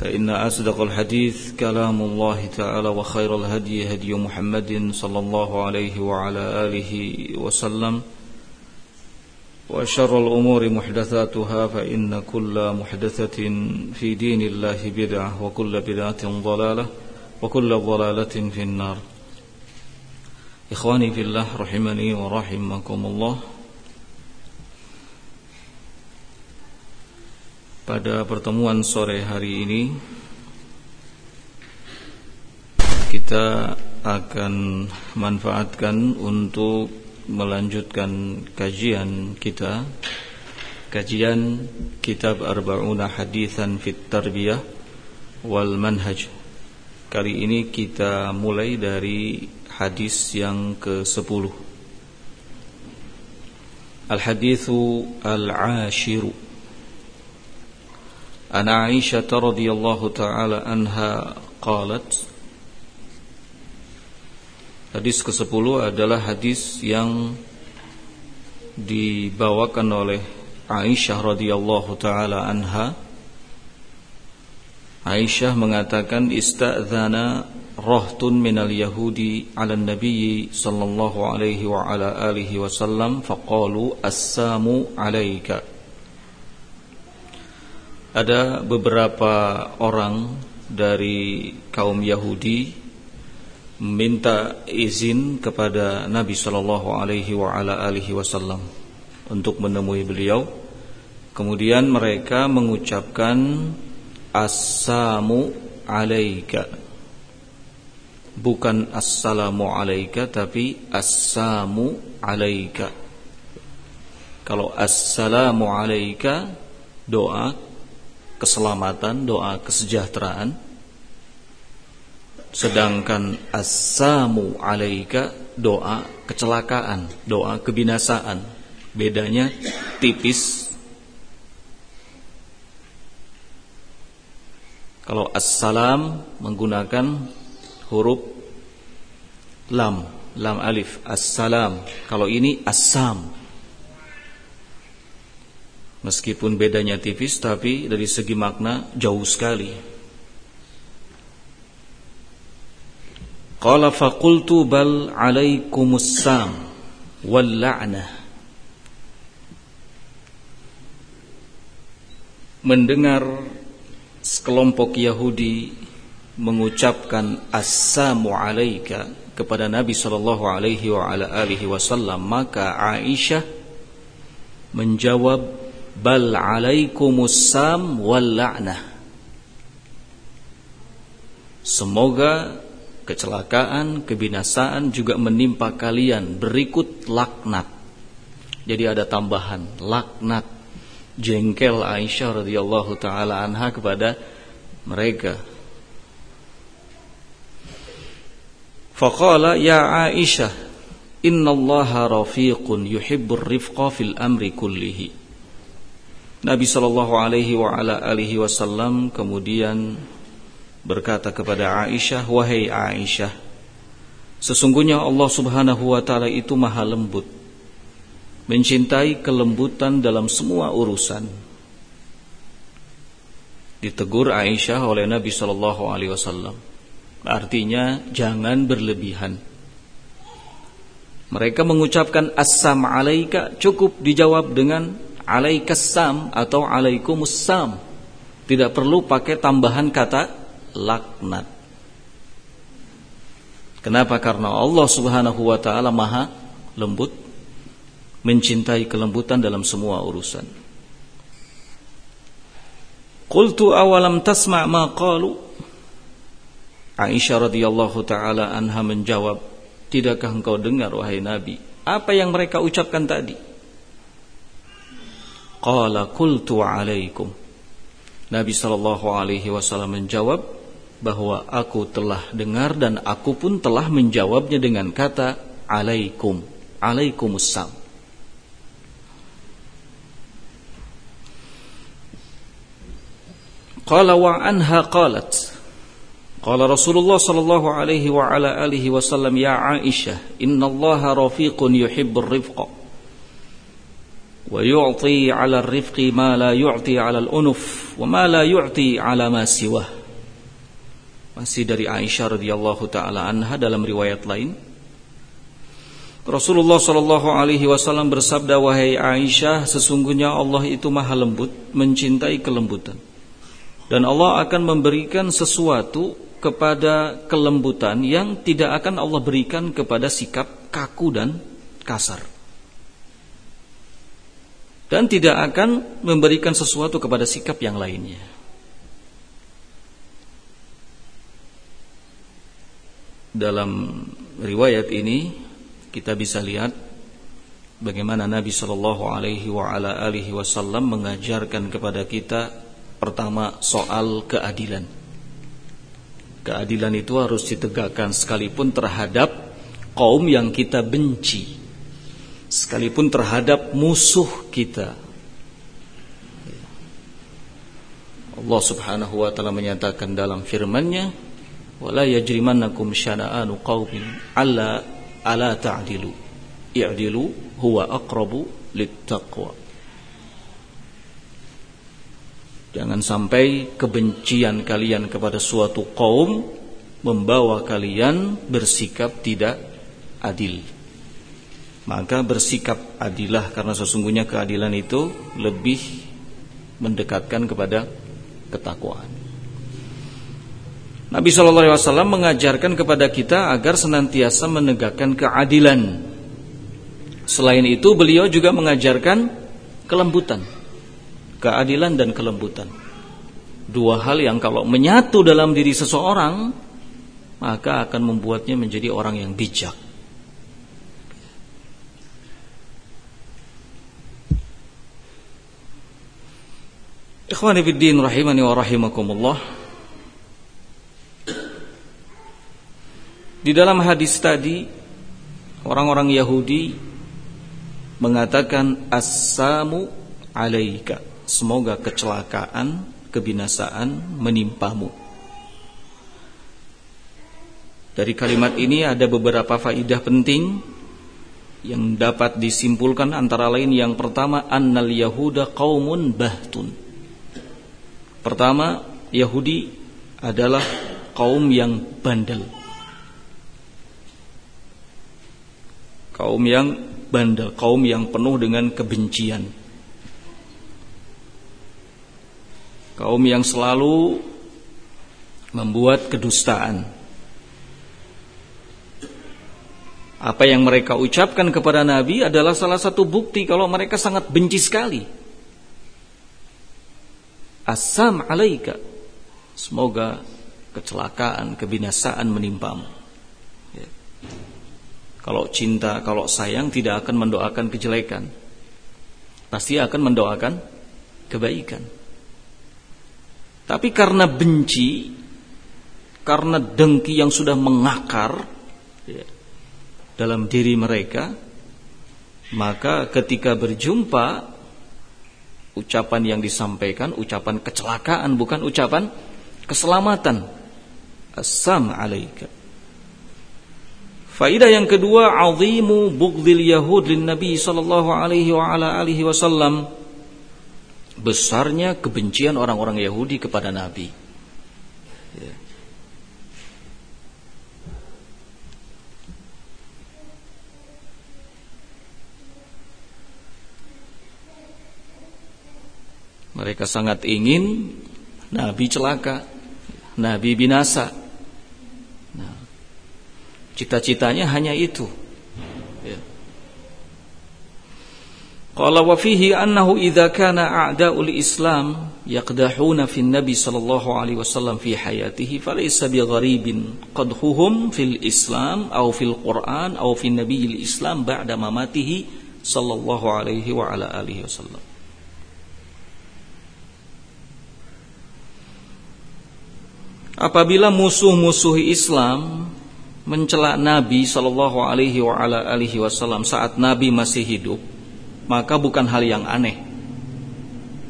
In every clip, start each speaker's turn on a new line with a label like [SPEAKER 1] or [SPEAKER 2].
[SPEAKER 1] فإن أصدق الحديث كلام الله تعالى وخير الهدي هدي محمد صلى الله عليه وعلى آله وسلم وشر الأمور محدثاتها فإن كل محدثة في دين الله بدعة وكل بدعة ضلالة وكل ضلالة في النار. إخواني في الله رحمني ورحمكم الله. Pada pertemuan sore hari ini Kita akan manfaatkan untuk melanjutkan kajian kita Kajian kitab Arba'una Hadithan Fit Tarbiyah Wal Manhaj. Kali ini kita mulai dari hadis yang ke-10 Al-Hadithu Al-Ashiru عن عائشة رضي الله تعالى عنها قالت Hadis ke-10 adalah hadis yang dibawakan oleh Aisyah radhiyallahu taala anha. Aisyah mengatakan istadzana rahtun minal yahudi 'ala nabiyyi sallallahu alaihi wa ala alihi wasallam faqalu assamu 'alaika ada beberapa orang dari kaum Yahudi minta izin kepada Nabi Shallallahu Alaihi Wasallam untuk menemui beliau. Kemudian mereka mengucapkan Assalamu alaika Bukan Assalamu alaika Tapi Assamu alaika Kalau Assalamu alaika Doa keselamatan, doa kesejahteraan. Sedangkan asamu alaika doa kecelakaan, doa kebinasaan. Bedanya tipis. Kalau assalam menggunakan huruf lam, lam alif, assalam. Kalau ini assam, Meskipun bedanya tipis tapi dari segi makna jauh sekali. Qala faqultu bal alaikumussalam wal la'nah. Mendengar sekelompok Yahudi mengucapkan assamu alaika kepada Nabi sallallahu alaihi wa ala alihi wasallam maka Aisyah menjawab bal alaikumusam wal la'nah Semoga kecelakaan, kebinasaan juga menimpa kalian berikut laknat. Jadi ada tambahan laknat jengkel Aisyah radhiyallahu taala anha kepada mereka. Faqala ya Aisyah innallaha rafiqun yuhibbur rifqa fil amri kullihi. Nabi Shallallahu Alaihi Wasallam kemudian berkata kepada Aisyah, wahai Aisyah, sesungguhnya Allah Subhanahu Wa Taala itu maha lembut, mencintai kelembutan dalam semua urusan. Ditegur Aisyah oleh Nabi Shallallahu Alaihi Wasallam. Artinya jangan berlebihan. Mereka mengucapkan assam alaika cukup dijawab dengan alaikassam atau alaikumusam. Tidak perlu pakai tambahan kata laknat. Kenapa? Karena Allah Subhanahu wa taala Maha lembut mencintai kelembutan dalam semua urusan. Qultu awalam tasma' ma qalu? Aisyah radhiyallahu taala anha menjawab, "Tidakkah engkau dengar wahai Nabi apa yang mereka ucapkan tadi?" Qala qultu alaikum. Nabi sallallahu alaihi wasallam menjawab bahwa aku telah dengar dan aku pun telah menjawabnya dengan kata alaikum. Alaikumussalam. Qala wa anha qalat Qala Rasulullah sallallahu alaihi wa ala alihi wasallam ya Aisyah inna Allah rafiqun yuhibbur rifqa 'ala ar-rifqi ma la yu'ti 'ala al-unuf wa ma la yu'ti 'ala ma siwah. Masih dari Aisyah radhiyallahu taala anha dalam riwayat lain. Rasulullah sallallahu alaihi wasallam bersabda wahai Aisyah sesungguhnya Allah itu maha lembut mencintai kelembutan. Dan Allah akan memberikan sesuatu kepada kelembutan yang tidak akan Allah berikan kepada sikap kaku dan kasar. Dan tidak akan memberikan sesuatu kepada sikap yang lainnya. Dalam riwayat ini kita bisa lihat bagaimana Nabi Shallallahu Alaihi Wasallam mengajarkan kepada kita Pertama soal keadilan Keadilan itu harus ditegakkan sekalipun terhadap kaum yang kita benci Sekalipun terhadap musuh kita. Allah subhanahu wa ta'ala menyatakan dalam firmannya Wala yajrimannakum syana'anu qawmin ala ala ta'dilu. I'dilu huwa aqrabu littaqwa. Jangan sampai kebencian kalian kepada suatu kaum membawa kalian bersikap tidak adil. Maka bersikap adilah karena sesungguhnya keadilan itu lebih mendekatkan kepada ketakwaan. Nabi Shallallahu Alaihi Wasallam mengajarkan kepada kita agar senantiasa menegakkan keadilan. Selain itu, beliau juga mengajarkan kelembutan keadilan dan kelembutan. Dua hal yang kalau menyatu dalam diri seseorang maka akan membuatnya menjadi orang yang bijak. Ikhwani fiddin rahimani wa rahimakumullah. Di dalam hadis tadi orang-orang Yahudi mengatakan as-samu alaika Semoga kecelakaan, kebinasaan menimpamu. Dari kalimat ini ada beberapa faidah penting yang dapat disimpulkan antara lain yang pertama annal yahuda qaumun bahtun. Pertama, Yahudi adalah kaum yang bandel. Kaum yang bandel, kaum yang penuh dengan kebencian. kaum yang selalu membuat kedustaan. Apa yang mereka ucapkan kepada Nabi adalah salah satu bukti kalau mereka sangat benci sekali. Asam alaika. Semoga kecelakaan, kebinasaan menimpamu. Ya. Kalau cinta, kalau sayang tidak akan mendoakan kejelekan. Pasti akan mendoakan kebaikan. Tapi karena benci, karena dengki yang sudah mengakar ya, dalam diri mereka, maka ketika berjumpa ucapan yang disampaikan ucapan kecelakaan bukan ucapan keselamatan. Assam alaika. Faidah yang kedua, azimu bughdil yahud lin Nabi sallallahu alaihi wa ala alihi wasallam. Besarnya kebencian orang-orang Yahudi kepada Nabi. Mereka sangat ingin Nabi celaka, Nabi binasa. Cita-citanya hanya itu. Ya. Qala wa fihi annahu idza kana a'da'ul Islam yaqdahuna fi Nabi sallallahu alaihi wasallam fi hayatihi falaysa bigharibin qadhuhum fil Islam aw fil Quran aw fi nabiyil Islam ba'da mamatihi sallallahu alaihi wa ala alihi wasallam. Apabila musuh-musuh Islam mencela Nabi Shallallahu Alaihi Wasallam saat Nabi masih hidup, maka bukan hal yang aneh.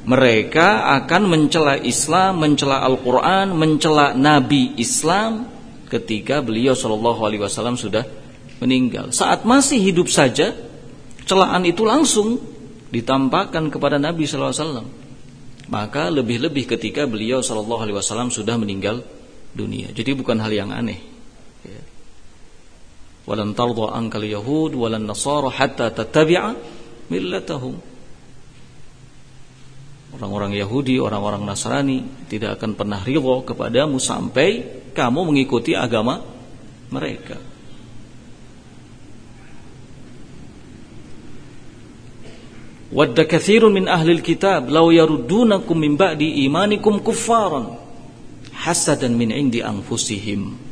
[SPEAKER 1] Mereka akan mencela Islam, mencela Al-Quran, mencela Nabi Islam ketika beliau Shallallahu Alaihi Wasallam sudah meninggal. Saat masih hidup saja, celaan itu langsung ditampakkan kepada Nabi Shallallahu Alaihi Wasallam. Maka lebih-lebih ketika beliau Shallallahu Alaihi Wasallam sudah meninggal dunia. Jadi bukan hal yang aneh walan tardha ankal yahud walan nasara hatta tattabi'a millatahum Orang-orang Yahudi, orang-orang Nasrani tidak akan pernah ridho kepadamu sampai kamu mengikuti agama mereka. Wadda kathirun min ahli kitab law yaruddunakum min ba'di imanikum kuffaran hasadan min indi anfusihim.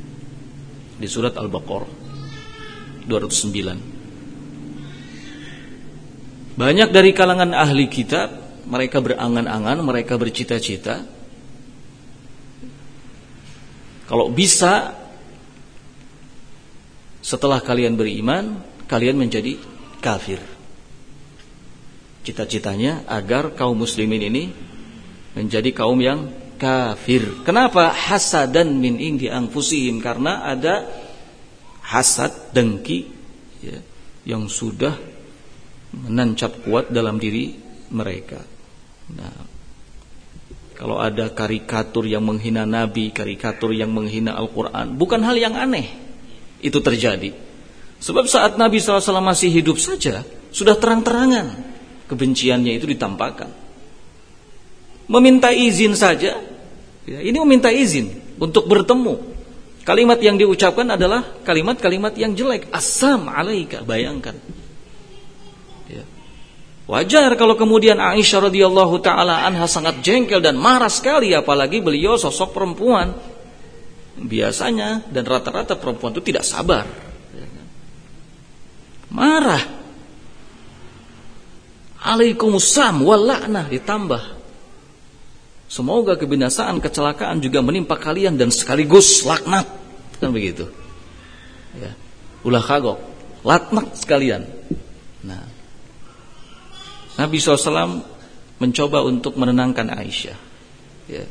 [SPEAKER 1] Di surat Al-Baqarah. 209 Banyak dari kalangan ahli kitab Mereka berangan-angan Mereka bercita-cita Kalau bisa Setelah kalian beriman Kalian menjadi kafir Cita-citanya agar kaum muslimin ini Menjadi kaum yang kafir Kenapa? Hasadan min inggi angfusihim Karena ada hasad, dengki ya, yang sudah menancap kuat dalam diri mereka. Nah, kalau ada karikatur yang menghina Nabi, karikatur yang menghina Al-Quran, bukan hal yang aneh itu terjadi. Sebab saat Nabi SAW masih hidup saja, sudah terang-terangan kebenciannya itu ditampakkan. Meminta izin saja, ya, ini meminta izin untuk bertemu Kalimat yang diucapkan adalah kalimat-kalimat yang jelek. Asam alaika, bayangkan. Ya. Wajar kalau kemudian Aisyah radhiyallahu taala anha sangat jengkel dan marah sekali apalagi beliau sosok perempuan. Biasanya dan rata-rata perempuan itu tidak sabar. Ya? Marah. Alaikumussalam walaknah ditambah Semoga kebinasaan, kecelakaan juga menimpa kalian dan sekaligus laknat. Kan begitu. Ya. Ulah kagok, laknat sekalian. Nah. Nabi SAW mencoba untuk menenangkan Aisyah. Ya.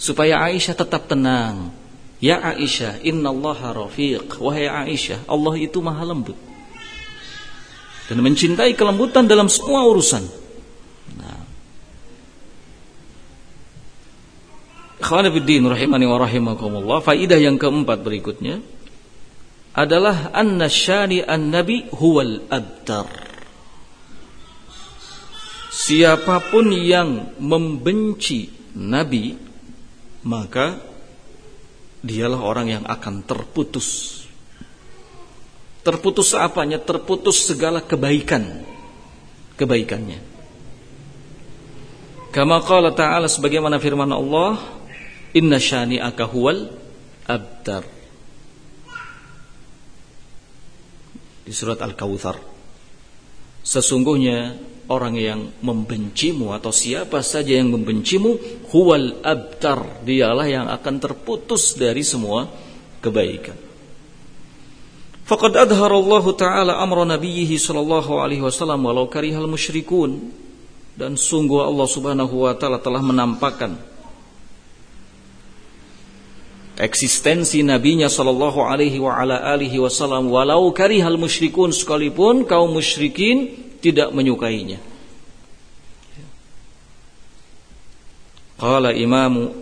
[SPEAKER 1] Supaya Aisyah tetap tenang. Ya Aisyah, inna Allah rafiq. Wahai Aisyah, Allah itu maha lembut. Dan mencintai kelembutan dalam semua urusan. Khawanifiddin rahimani wa rahimakumullah. Faidah yang keempat berikutnya adalah anna syani an-nabi huwal abtar. Siapa pun yang membenci nabi maka dialah orang yang akan terputus. Terputus apanya? Terputus segala kebaikan. Kebaikannya. Kama qala ta'ala sebagaimana firman Allah Inna syani'aka huwal abtar. Di surat Al-Kawthar. Sesungguhnya orang yang membencimu atau siapa saja yang membencimu huwal abtar. Dialah yang akan terputus dari semua kebaikan. Faqad adhara Allah Ta'ala amra nabiyhi sallallahu alaihi wasallam walau karihal musyrikun. Dan sungguh Allah Subhanahu wa taala telah menampakkan eksistensi nabinya sallallahu alaihi wa ala alihi wasallam walau karihal musyrikun sekalipun kaum musyrikin tidak menyukainya. Qala Imam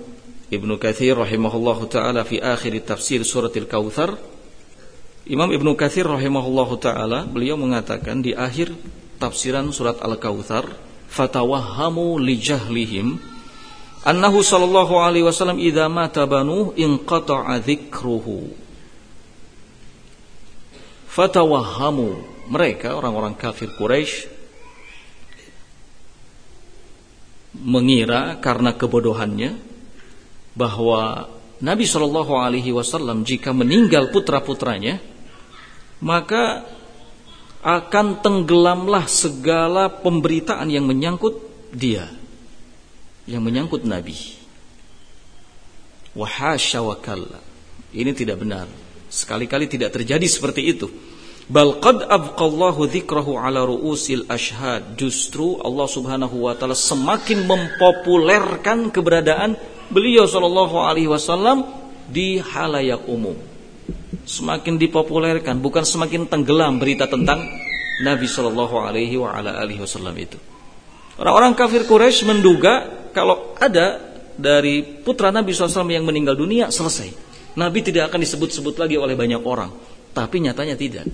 [SPEAKER 1] Ibnu Katsir rahimahullahu taala fi akhir tafsir surat Al-Kautsar Imam Ibnu Katsir rahimahullahu taala beliau mengatakan di akhir tafsiran surat Al-Kautsar fatawahhamu li jahlihim annahu sallallahu alaihi wasallam idza mata banu inqata'a dzikruhu. Fatawahhamu mereka orang-orang kafir Quraisy mengira karena kebodohannya bahwa Nabi Shallallahu Alaihi Wasallam jika meninggal putra putranya maka akan tenggelamlah segala pemberitaan yang menyangkut dia yang menyangkut Nabi. Wahasya wa Ini tidak benar. Sekali-kali tidak terjadi seperti itu. Bal qad abqallahu dzikrahu ala ru'usil ashhad. Justru Allah Subhanahu wa taala semakin mempopulerkan keberadaan beliau sallallahu alaihi wasallam di halayak umum. Semakin dipopulerkan, bukan semakin tenggelam berita tentang Nabi sallallahu alaihi wa ala alihi wasallam itu. Orang-orang kafir Quraisy menduga kalau ada dari putra Nabi SAW yang meninggal dunia selesai. Nabi tidak akan disebut-sebut lagi oleh banyak orang. Tapi nyatanya tidak.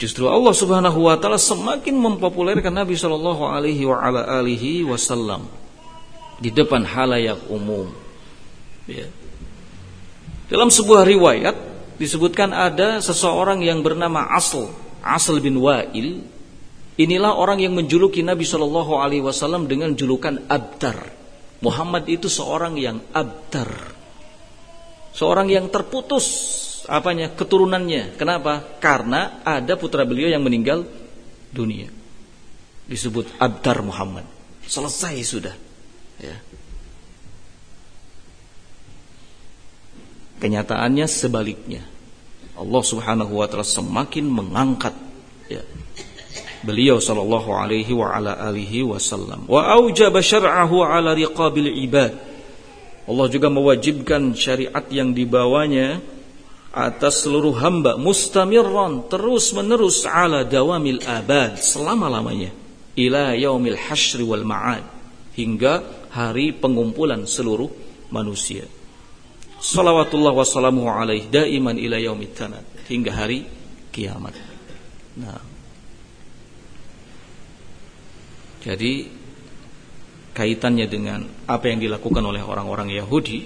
[SPEAKER 1] Justru Allah Subhanahu wa taala semakin mempopulerkan Nabi Shallallahu alaihi wa ala alihi wasallam di depan halayak umum. Ya. Dalam sebuah riwayat disebutkan ada seseorang yang bernama Asl, Asl bin Wa'il Inilah orang yang menjuluki Nabi Shallallahu Alaihi Wasallam dengan julukan Abtar. Muhammad itu seorang yang abtar, seorang yang terputus apanya keturunannya. Kenapa? Karena ada putra beliau yang meninggal dunia. Disebut Abtar Muhammad. Selesai sudah. Ya. Kenyataannya sebaliknya. Allah Subhanahu wa taala semakin mengangkat ya, beliau sallallahu alaihi wa ala alihi wasallam. Wa aujaba syar'ahu ala riqabil ibad. Allah juga mewajibkan syariat yang dibawanya atas seluruh hamba mustamirran terus menerus ala dawamil abad selama-lamanya ila yaumil hasyri wal ma'ad hingga hari pengumpulan seluruh manusia. Salawatullah wassalamuhu alaih daiman ila yaumit tanad hingga hari kiamat. Nah, Jadi kaitannya dengan apa yang dilakukan oleh orang-orang Yahudi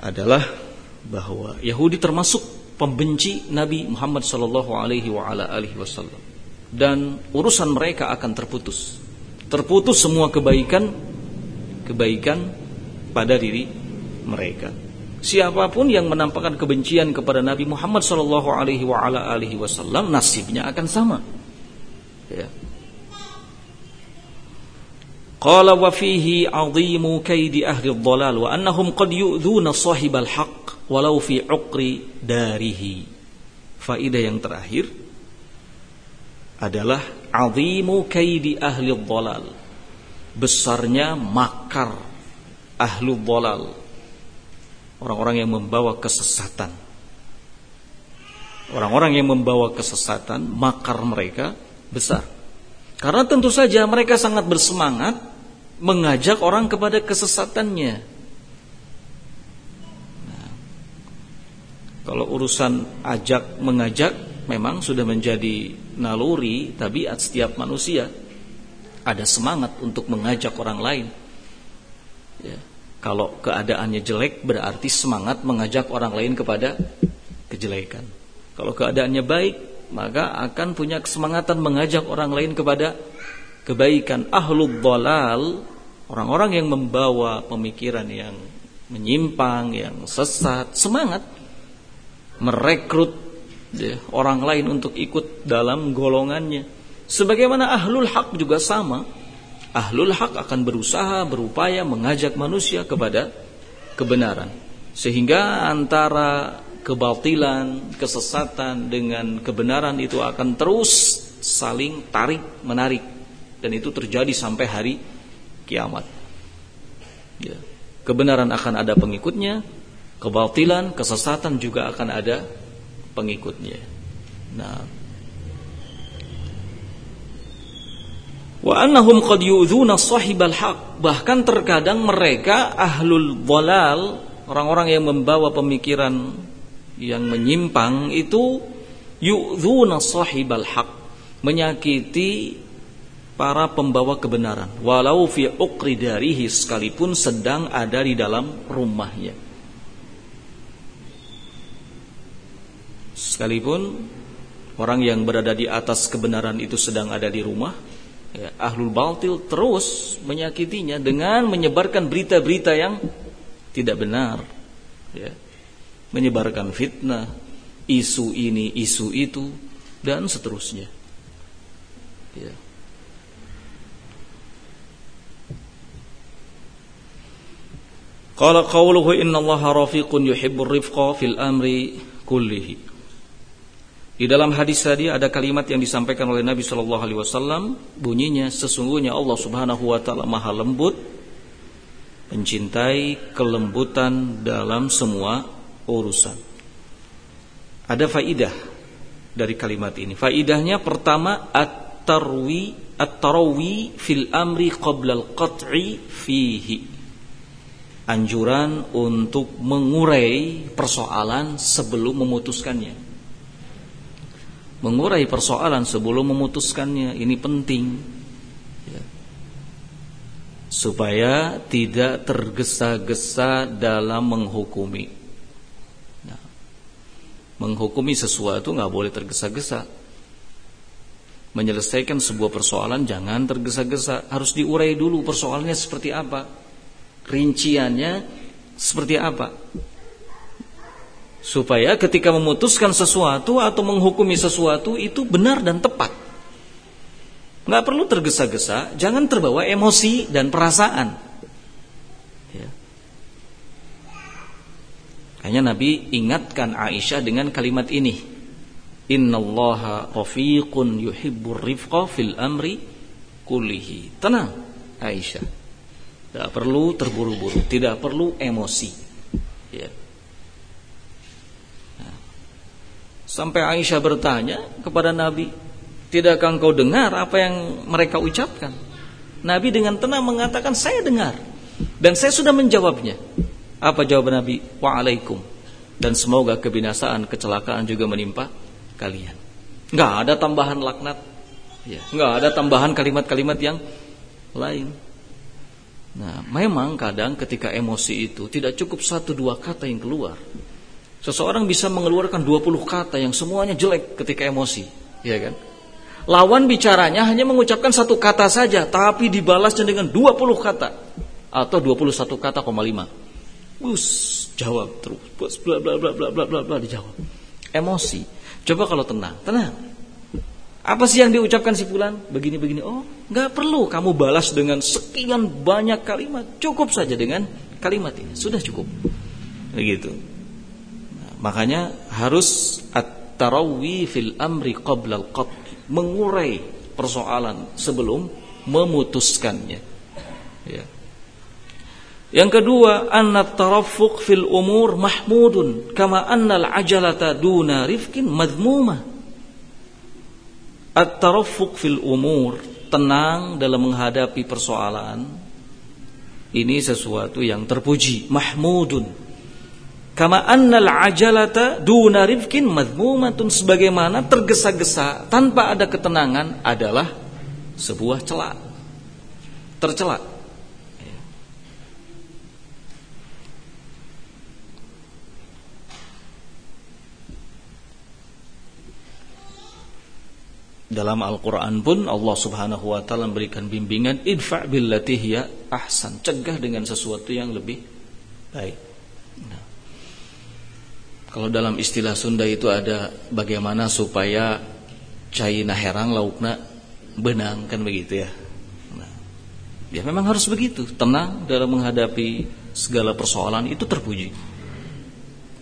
[SPEAKER 1] adalah bahwa Yahudi termasuk pembenci Nabi Muhammad wasallam dan urusan mereka akan terputus. Terputus semua kebaikan kebaikan pada diri mereka. Siapa pun yang menampakkan kebencian kepada Nabi Muhammad wasallam nasibnya akan sama. Ya. Qala wa fihi 'azimu kaidi ahli dhalal wa annahum qad yu'dhuna sahibal haqq walau fi 'uqri darihi. Yang terakhir adalah 'azimu kaidi ahli dhalal. Besarnya makar ahlu dhalal. Orang-orang yang membawa kesesatan. Orang-orang yang membawa kesesatan, makar mereka besar. Karena tentu saja mereka sangat bersemangat mengajak orang kepada kesesatannya. Nah, kalau urusan ajak mengajak memang sudah menjadi naluri tabiat setiap manusia. Ada semangat untuk mengajak orang lain. Ya. Kalau keadaannya jelek berarti semangat mengajak orang lain kepada kejelekan. Kalau keadaannya baik maka akan punya kesemangatan mengajak orang lain kepada kebaikan. Ahlul dalal orang-orang yang membawa pemikiran yang menyimpang yang sesat semangat merekrut ya, orang lain untuk ikut dalam golongannya. Sebagaimana ahlul hak juga sama. Ahlul hak akan berusaha berupaya mengajak manusia kepada kebenaran. Sehingga antara kebatilan kesesatan dengan kebenaran itu akan terus saling tarik menarik dan itu terjadi sampai hari kiamat. Ya. Kebenaran akan ada pengikutnya, kebatilan, kesesatan juga akan ada pengikutnya. Nah, wa annahum qad sahibal haq bahkan terkadang mereka ahlul dhalal orang-orang yang membawa pemikiran yang menyimpang itu yu'dzuna sahibal haq menyakiti para pembawa kebenaran. Walau fi uqri darihi sekalipun sedang ada di dalam rumahnya. Sekalipun orang yang berada di atas kebenaran itu sedang ada di rumah ya, ahlul batil terus menyakitinya dengan menyebarkan berita-berita yang tidak benar ya menyebarkan fitnah isu ini isu itu dan seterusnya ya Qala qawluhu inna allaha rafiqun yuhibbur rifqa fil amri kullihi. Di dalam hadis tadi ada kalimat yang disampaikan oleh Nabi Shallallahu Alaihi Wasallam bunyinya sesungguhnya Allah Subhanahu Wa Taala maha lembut mencintai kelembutan dalam semua urusan. Ada faidah dari kalimat ini. Faidahnya pertama at-tarwi at-tarawi fil amri qabla al-qat'i fihi anjuran untuk mengurai persoalan sebelum memutuskannya. Mengurai persoalan sebelum memutuskannya ini penting ya. supaya tidak tergesa-gesa dalam menghukumi. Menghukumi sesuatu nggak boleh tergesa-gesa. Menyelesaikan sebuah persoalan jangan tergesa-gesa, harus diurai dulu persoalannya seperti apa. Rinciannya seperti apa. Supaya ketika memutuskan sesuatu atau menghukumi sesuatu itu benar dan tepat. Nggak perlu tergesa-gesa. Jangan terbawa emosi dan perasaan ya. Hanya Nabi ingatkan Aisyah dengan kalimat ini Innallaha rafiqun yuhibbur rifqa fil amri kullihi Tenang Aisyah tidak perlu terburu-buru, tidak perlu emosi. Ya. Sampai Aisyah bertanya kepada Nabi, "Tidakkah engkau dengar apa yang mereka ucapkan?" Nabi dengan tenang mengatakan, "Saya dengar." Dan saya sudah menjawabnya. Apa jawaban Nabi? Waalaikum. Dan semoga kebinasaan, kecelakaan juga menimpa kalian. Enggak ada tambahan laknat. Ya, enggak ada tambahan kalimat-kalimat yang lain. Nah, memang kadang ketika emosi itu tidak cukup satu dua kata yang keluar. Seseorang bisa mengeluarkan 20 kata yang semuanya jelek ketika emosi, ya kan? Lawan bicaranya hanya mengucapkan satu kata saja, tapi dibalasnya dengan 20 kata atau 21 kata koma lima. Us, jawab terus, bla bla bla bla bla bla bla dijawab. Emosi. Coba kalau tenang, tenang. Apa sih yang diucapkan si fulan? Begini-begini. Oh, nggak perlu kamu balas dengan sekian banyak kalimat. Cukup saja dengan kalimat ini. Sudah cukup. Begitu. Nah, makanya harus at-tarawi fil amri qabla al Mengurai persoalan sebelum memutuskannya. Ya. Yang kedua, anna tarafuq fil umur mahmudun kama anna al-ajalata duna rifkin madmumah. At-tarafuq fil umur, tenang dalam menghadapi persoalan. Ini sesuatu yang terpuji, mahmudun. Kama annal ajalata duna rifkin madmumatun sebagaimana tergesa-gesa tanpa ada ketenangan adalah sebuah celak. Tercelak. Dalam Al-Quran pun Allah subhanahu wa ta'ala memberikan bimbingan Idfa' billati hiya ahsan. Cegah dengan sesuatu yang lebih baik. Nah. Kalau dalam istilah Sunda itu ada Bagaimana supaya Cai herang laukna Benang kan begitu ya? Nah. Ya memang harus begitu. Tenang dalam menghadapi segala persoalan Itu terpuji.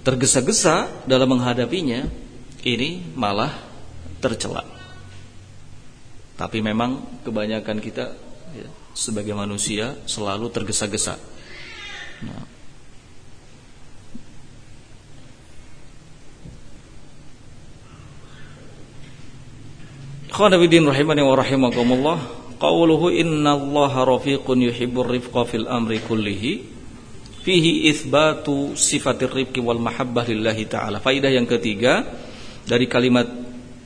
[SPEAKER 1] Tergesa-gesa dalam menghadapinya Ini malah tercelak tapi memang kebanyakan kita ya, sebagai manusia selalu tergesa-gesa. Nah. Khawanabiddin rahimani wa rahimakumullah Qawluhu inna allaha rafiqun yuhibbur rifqa fil amri kullihi Fihi ithbatu sifatir rifqi wal mahabbah lillahi ta'ala Faidah yang ketiga Dari kalimat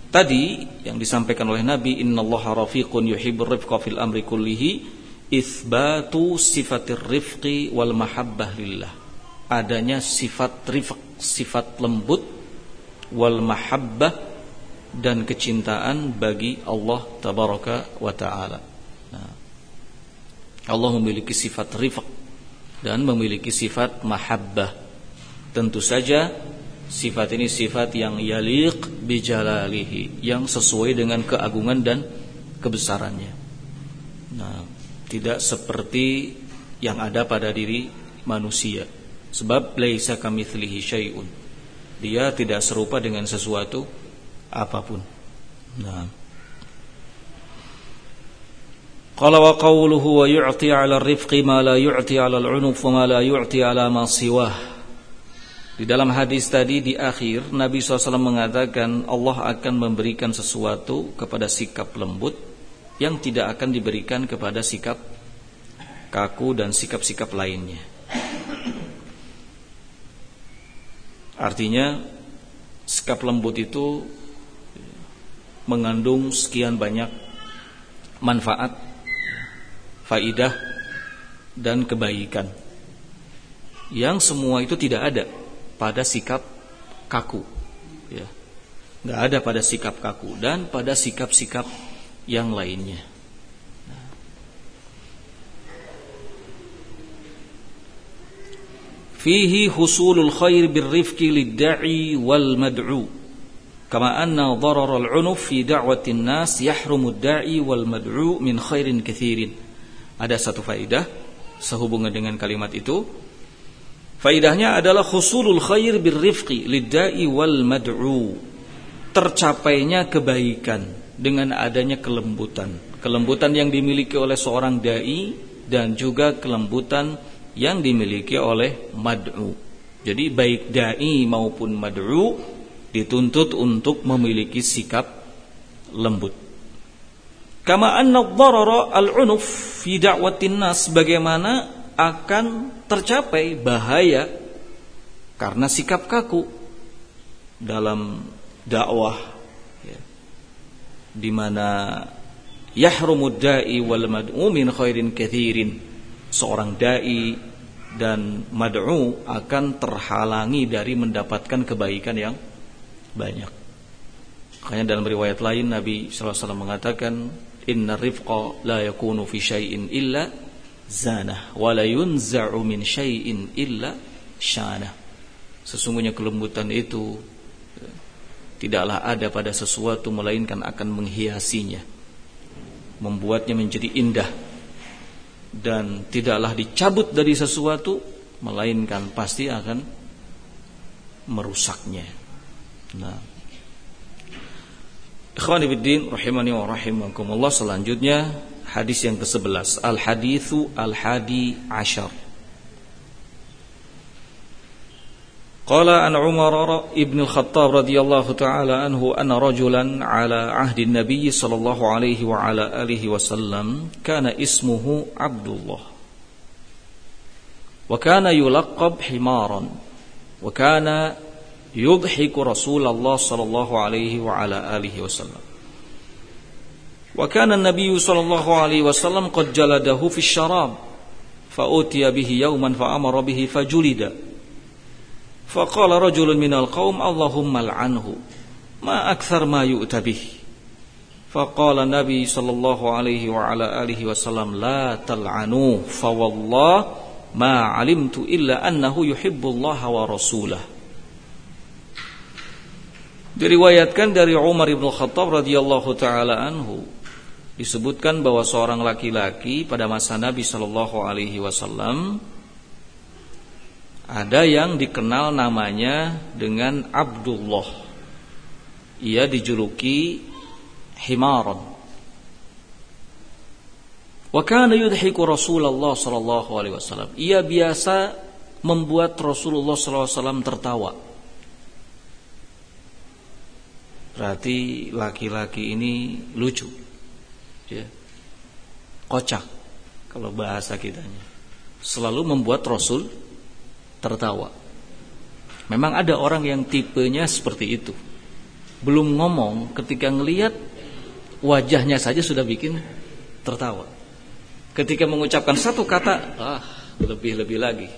[SPEAKER 1] tadi yang disampaikan oleh Nabi innallaha rafiqun yuhibbur rifqa fil amri kullihi itsbatu sifatir rifqi wal mahabbah lillah. Adanya sifat rifq sifat lembut wal mahabbah dan kecintaan bagi Allah tabaraka wa taala. Nah, Allah memiliki sifat rifq dan memiliki sifat mahabbah. Tentu saja Sifat ini sifat yang yaliq bijalalihi Yang sesuai dengan keagungan dan kebesarannya. Nah, tidak seperti yang ada pada diri manusia. Sebab laisa kamitslihi syai'un. Dia tidak serupa dengan sesuatu apa pun. Nah. Qala wa qawluhu wa yu'ti 'ala ar-rifqi ma la yu'ti 'ala al-'unuf wa ma la yu'ti 'ala ma siwah di dalam hadis tadi di akhir Nabi SAW mengatakan Allah akan memberikan sesuatu kepada sikap lembut yang tidak akan diberikan kepada sikap kaku dan sikap-sikap lainnya. Artinya sikap lembut itu mengandung sekian banyak manfaat, faidah dan kebaikan. Yang semua itu tidak ada pada sikap kaku ya. Nggak ada pada sikap kaku dan pada sikap-sikap yang lainnya. Fihi husulul khair birrifqi lid-da'i wal mad'u kama anna darar al-'unuf fi da'wati nas yahrumu ad-da'i wal mad'u min khairin kathirin. Ada satu faidah sehubungan dengan kalimat itu Faidahnya adalah khusulul khair birrifqi liddai wal mad'u. Tercapainya kebaikan dengan adanya kelembutan. Kelembutan yang dimiliki oleh seorang dai dan juga kelembutan yang dimiliki oleh mad'u. Jadi baik dai maupun mad'u dituntut untuk memiliki sikap lembut. Kama anna al-unuf fi da'watin nas bagaimana akan tercapai bahaya karena sikap kaku dalam dakwah ya, di mana yahrumud da'i wal mad'u min khairin kathirin seorang dai dan mad'u akan terhalangi dari mendapatkan kebaikan yang banyak. Makanya dalam riwayat lain Nabi SAW mengatakan inna rifqa la yakunu fi syai'in illa zanah wala yunza'u min syai'in illa syana sesungguhnya kelembutan itu ya, tidaklah ada pada sesuatu melainkan akan menghiasinya membuatnya menjadi indah dan tidaklah dicabut dari sesuatu melainkan pasti akan merusaknya. Nah. Ikhwani biddin rahimani wa rahimakumullah selanjutnya hadis yang ke-11 Al-hadithu al-hadi ashar Qala an Umar ibn al-Khattab radhiyallahu ta'ala anhu anna rajulan ala ahdi an-nabiy sallallahu alaihi wa ala alihi wasallam kana ismuhu Abdullah wa kana yulaqab himaran wa kana yudhiku Rasulullah sallallahu alaihi wa ala alihi Wa kana an-nabiy sallallahu alaihi wasallam qad jaladahu fi syarab fa utiya bihi yawman fa amara bihi fajulida. Faqala rajulun minal qaum Allahumma al'anhu ma akthar ma yu'ta bihi. Faqala Nabi sallallahu alaihi wa ala alihi wasallam la tal'anu fa wallah ma 'alimtu illa annahu yuhibbullah wa. Diriwayatkan dari Umar bin Khattab radhiyallahu taala anhu disebutkan bahwa seorang laki-laki pada masa Nabi Shallallahu Alaihi Wasallam ada yang dikenal namanya dengan Abdullah. Ia dijuluki Himaron. Wa kana yudhiku Rasulullah sallallahu alaihi wasallam. Ia biasa membuat Rasulullah sallallahu alaihi wasallam tertawa. Berarti laki-laki ini lucu. Ya. Kocak kalau bahasa kitanya. Selalu membuat Rasul tertawa. Memang ada orang yang tipenya seperti itu. Belum ngomong ketika ngelihat wajahnya saja sudah bikin tertawa ketika mengucapkan satu kata ah lebih-lebih lagi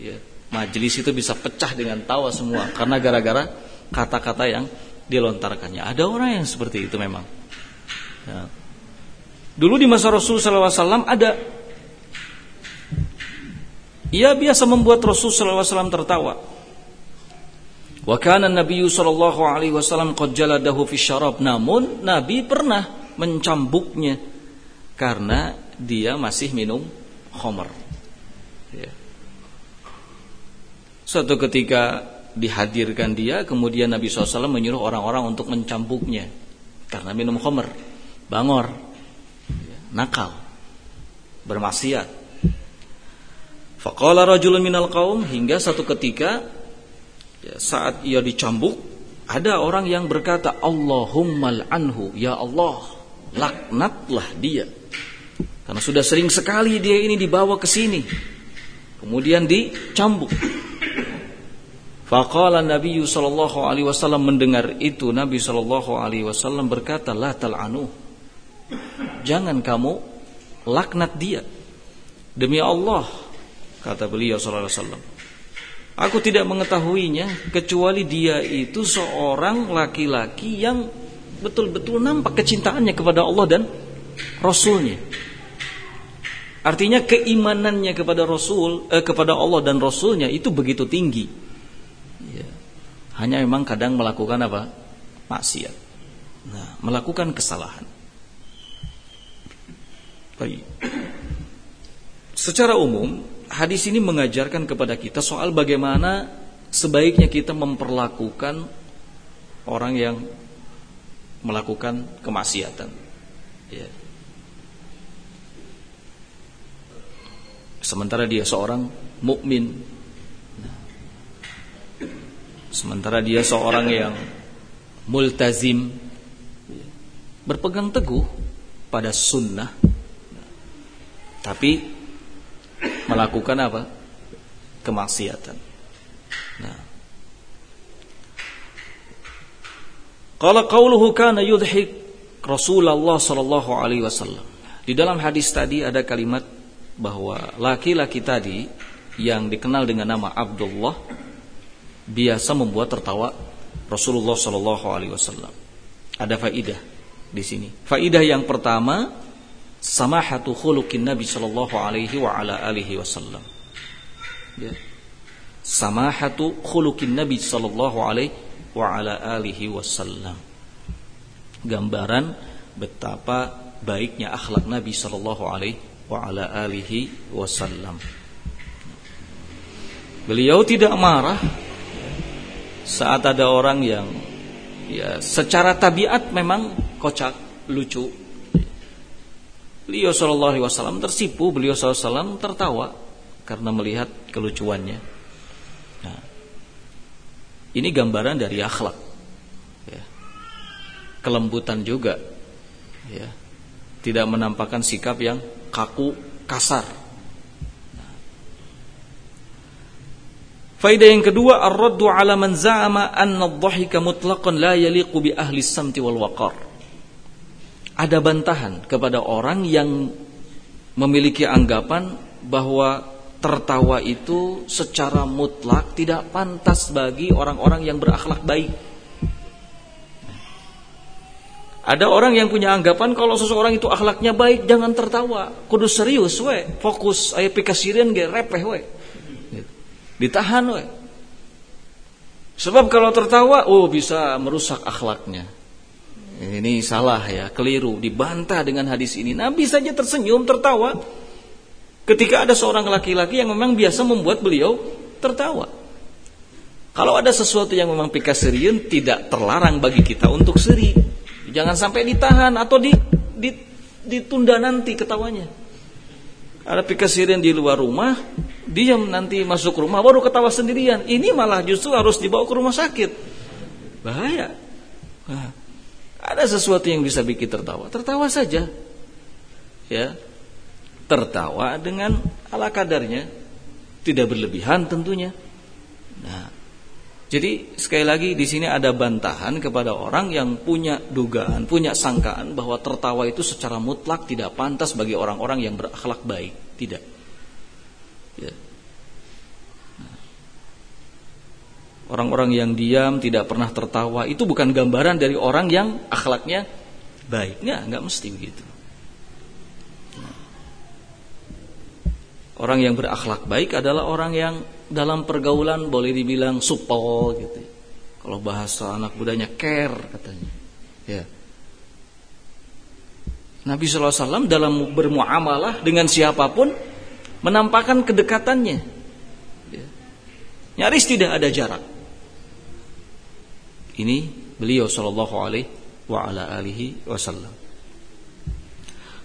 [SPEAKER 1] ya majelis itu bisa pecah dengan tawa semua karena gara-gara kata-kata yang dilontarkannya ada orang yang seperti itu memang ya. Dulu di masa Rasul SAW ada ia biasa membuat Rasul SAW tertawa Wa kana Nabi sallallahu alaihi wasallam qad jaladahu fi syarab. Namun Nabi pernah mencambuknya karena dia masih minum khomer. Ya. Suatu ketika dihadirkan dia, kemudian Nabi SAW menyuruh orang-orang untuk mencambuknya karena minum khomer, bangor, nakal, bermaksiat. Faqala rajulun minal qaum hingga satu ketika ya, saat ia dicambuk ada orang yang berkata Allahumma anhu ya Allah laknatlah dia karena sudah sering sekali dia ini dibawa ke sini. Kemudian dicambuk. Faqala Nabi sallallahu alaihi wasallam mendengar itu Nabi sallallahu alaihi wasallam berkata la tal'anu. Jangan kamu laknat dia. Demi Allah kata beliau sallallahu alaihi wasallam. Aku tidak mengetahuinya kecuali dia itu seorang laki-laki yang betul-betul nampak kecintaannya kepada Allah dan Rasulnya. Artinya keimanannya kepada Rasul, eh, kepada Allah dan Rasulnya itu begitu tinggi. Ya. Hanya memang kadang melakukan apa? Maksiat. Nah, melakukan kesalahan. Baik. Secara umum, hadis ini mengajarkan kepada kita soal bagaimana sebaiknya kita memperlakukan orang yang melakukan kemaksiatan. Ya. sementara dia seorang mukmin sementara dia seorang yang multazim berpegang teguh pada sunnah tapi melakukan apa kemaksiatan nah Qala qauluhu kana yudhik Rasulullah sallallahu alaihi wasallam. Di dalam hadis tadi ada kalimat bahwa laki-laki tadi yang dikenal dengan nama Abdullah biasa membuat tertawa Rasulullah Shallallahu Alaihi Wasallam. Ada faidah di sini. Faidah yang pertama, samahatu khuluqin Nabi Shallallahu Alaihi wa ala alihi Wasallam. Ya. Samahatu khuluqin Nabi Shallallahu Alaihi wa ala alihi Wasallam. Gambaran betapa baiknya akhlak Nabi Shallallahu Alaihi wa ala alihi wasallam. Beliau tidak marah saat ada orang yang ya secara tabiat memang kocak, lucu. Beliau sallallahu alaihi wasallam tersipu, beliau sallallahu alaihi wasallam tertawa karena melihat kelucuannya. Nah, ini gambaran dari akhlak. Ya. Kelembutan juga. Ya. Tidak menampakkan sikap yang kaku, kasar. Faidah yang kedua, ar-raddu ala man za'ama anna adh-dhahika mutlaqan la yaliqu bi ahli samti wal waqar. Ada bantahan kepada orang yang memiliki anggapan bahwa tertawa itu secara mutlak tidak pantas bagi orang-orang yang berakhlak baik. Ada orang yang punya anggapan kalau seseorang itu akhlaknya baik jangan tertawa, kudu serius we, fokus aya pikasireun ge repeh we. Ditahan we. Sebab kalau tertawa oh bisa merusak akhlaknya. Ini salah ya, keliru, dibantah dengan hadis ini. Nabi saja tersenyum, tertawa ketika ada seorang laki-laki yang memang biasa membuat beliau tertawa. Kalau ada sesuatu yang memang pikasiriun tidak terlarang bagi kita untuk seri. Jangan sampai ditahan atau di, di ditunda nanti ketawanya. Ada pikasirin di luar rumah, diam nanti masuk rumah baru ketawa sendirian. Ini malah justru harus dibawa ke rumah sakit. Bahaya. Nah, ada sesuatu yang bisa bikin tertawa, tertawa saja. Ya. Tertawa dengan ala kadarnya, tidak berlebihan tentunya. Nah, jadi sekali lagi di sini ada bantahan kepada orang yang punya dugaan, punya sangkaan bahwa tertawa itu secara mutlak tidak pantas bagi orang-orang yang berakhlak baik. Tidak. Ya. Orang-orang yang diam tidak pernah tertawa itu bukan gambaran dari orang yang akhlaknya baik. Nggak, nggak mesti begitu. Orang yang berakhlak baik adalah orang yang dalam pergaulan boleh dibilang supel gitu. Kalau bahasa anak budanya care katanya. Ya. Nabi SAW dalam bermuamalah dengan siapa pun menampakkan kedekatannya. Ya. Nyaris tidak ada jarak. Ini beliau sallallahu alaihi wa ala alihi wasallam.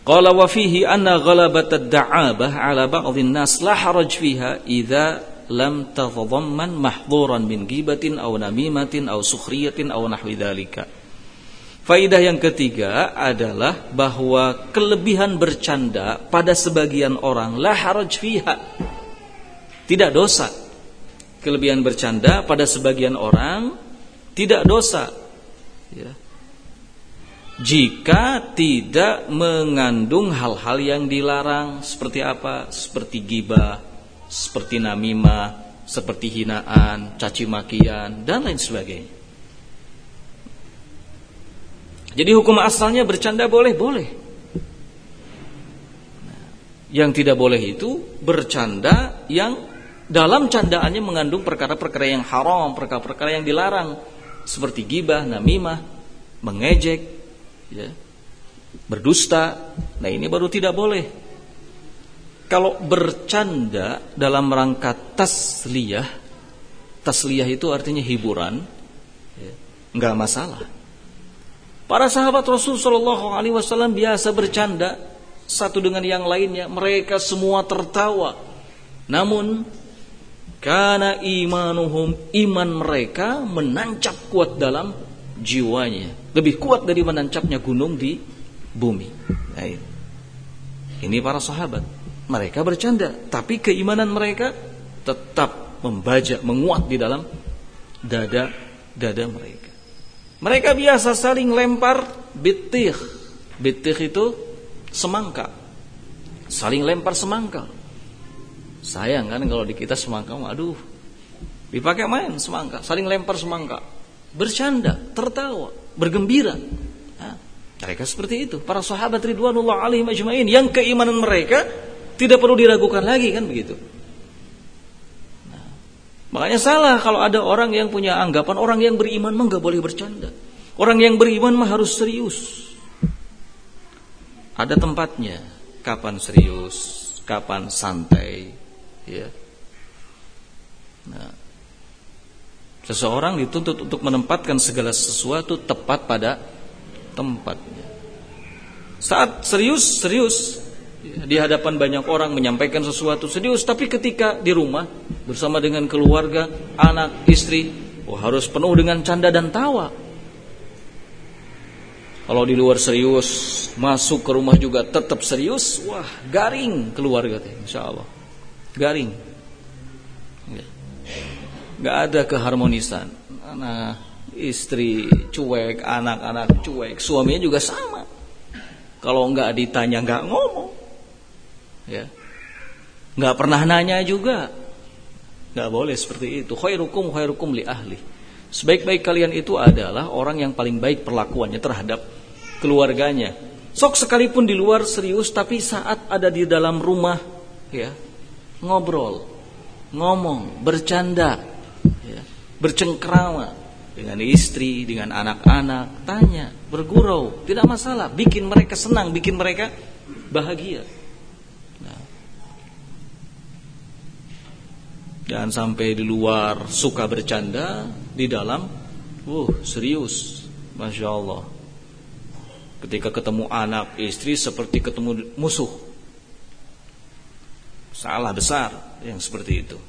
[SPEAKER 1] Qala wa fihi anna ghalabat ad-da'abah ala ba'd an-nas la haraj fiha idza lam tadhamman mahdhuran min ghibatin aw namimatin aw sukhriyatin aw nahwi dzalika. Faidah yang ketiga adalah bahwa kelebihan bercanda pada sebagian orang la haraj fiha. Tidak dosa. Kelebihan bercanda pada sebagian orang tidak dosa. Ya. jika tidak mengandung hal-hal yang dilarang seperti apa? Seperti gibah seperti namimah seperti hinaan caci makian dan lain sebagainya. Jadi hukum asalnya bercanda boleh boleh. Yang tidak boleh itu bercanda yang dalam candaannya mengandung perkara-perkara yang haram, perkara-perkara yang dilarang seperti gibah, namimah, mengejek, ya, berdusta. Nah ini baru tidak boleh. Kalau bercanda dalam rangka tasliyah, tasliyah itu artinya hiburan, ya, nggak masalah. Para sahabat Rasul Shallallahu Alaihi Wasallam biasa bercanda satu dengan yang lainnya, mereka semua tertawa. Namun karena imanuhum iman mereka menancap kuat dalam jiwanya, lebih kuat dari menancapnya gunung di bumi. Nah, ini para sahabat, mereka bercanda, tapi keimanan mereka tetap membajak, menguat di dalam dada dada mereka. Mereka biasa saling lempar bitih. Bitih itu semangka. Saling lempar semangka. Sayang kan kalau di kita semangka, aduh, dipakai main semangka, saling lempar semangka, bercanda, tertawa, bergembira. Nah, mereka seperti itu, para sahabat Ridwanullah alaihi majma'in yang keimanan mereka tidak perlu diragukan lagi kan begitu. Nah, makanya salah kalau ada orang yang punya anggapan orang yang beriman mah nggak boleh bercanda. Orang yang beriman mah harus serius. Ada tempatnya, kapan serius, kapan santai, ya. Nah, seseorang dituntut untuk menempatkan segala sesuatu tepat pada tempatnya. Saat serius, serius di hadapan banyak orang menyampaikan sesuatu serius, tapi ketika di rumah bersama dengan keluarga, anak, istri, oh harus penuh dengan canda dan tawa. Kalau di luar serius, masuk ke rumah juga tetap serius, wah garing keluarga insya Allah garing. Gak ada keharmonisan. Anak istri cuek, anak-anak cuek, suaminya juga sama. Kalau nggak ditanya nggak ngomong, ya, nggak pernah nanya juga, nggak boleh seperti itu. Khairukum khairukum li ahli. Sebaik-baik kalian itu adalah orang yang paling baik perlakuannya terhadap keluarganya. Sok sekalipun di luar serius, tapi saat ada di dalam rumah, ya, ngobrol, ngomong, bercanda, ya, bercengkrama dengan istri, dengan anak-anak, tanya, bergurau, tidak masalah, bikin mereka senang, bikin mereka bahagia. Nah. Jangan sampai di luar suka bercanda, di dalam, uh serius, masya Allah. Ketika ketemu anak, istri seperti ketemu musuh. Salah besar yang seperti itu.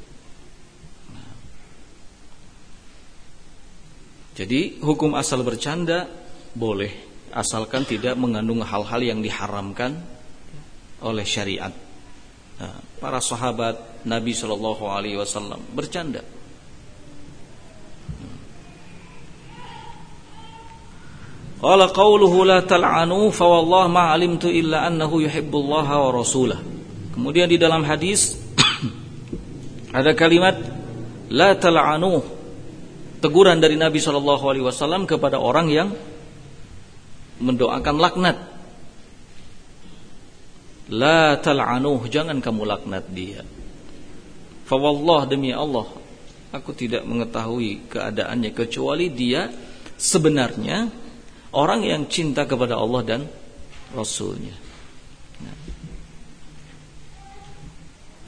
[SPEAKER 1] Jadi hukum asal bercanda boleh asalkan tidak mengandung hal-hal yang diharamkan oleh syariat. Nah, para sahabat Nabi Shallallahu Alaihi Wasallam bercanda Qala qawluhu la tal'anu fa wallah ma alimtu illa annahu yuhibbullaha wa rasulah. Kemudian di dalam hadis ada kalimat la tal'anu teguran dari Nabi sallallahu alaihi wasallam kepada orang yang mendoakan laknat. La tal'anu jangan kamu laknat dia. Fa wallah demi Allah aku tidak mengetahui keadaannya kecuali dia sebenarnya orang yang cinta kepada Allah dan Rasulnya.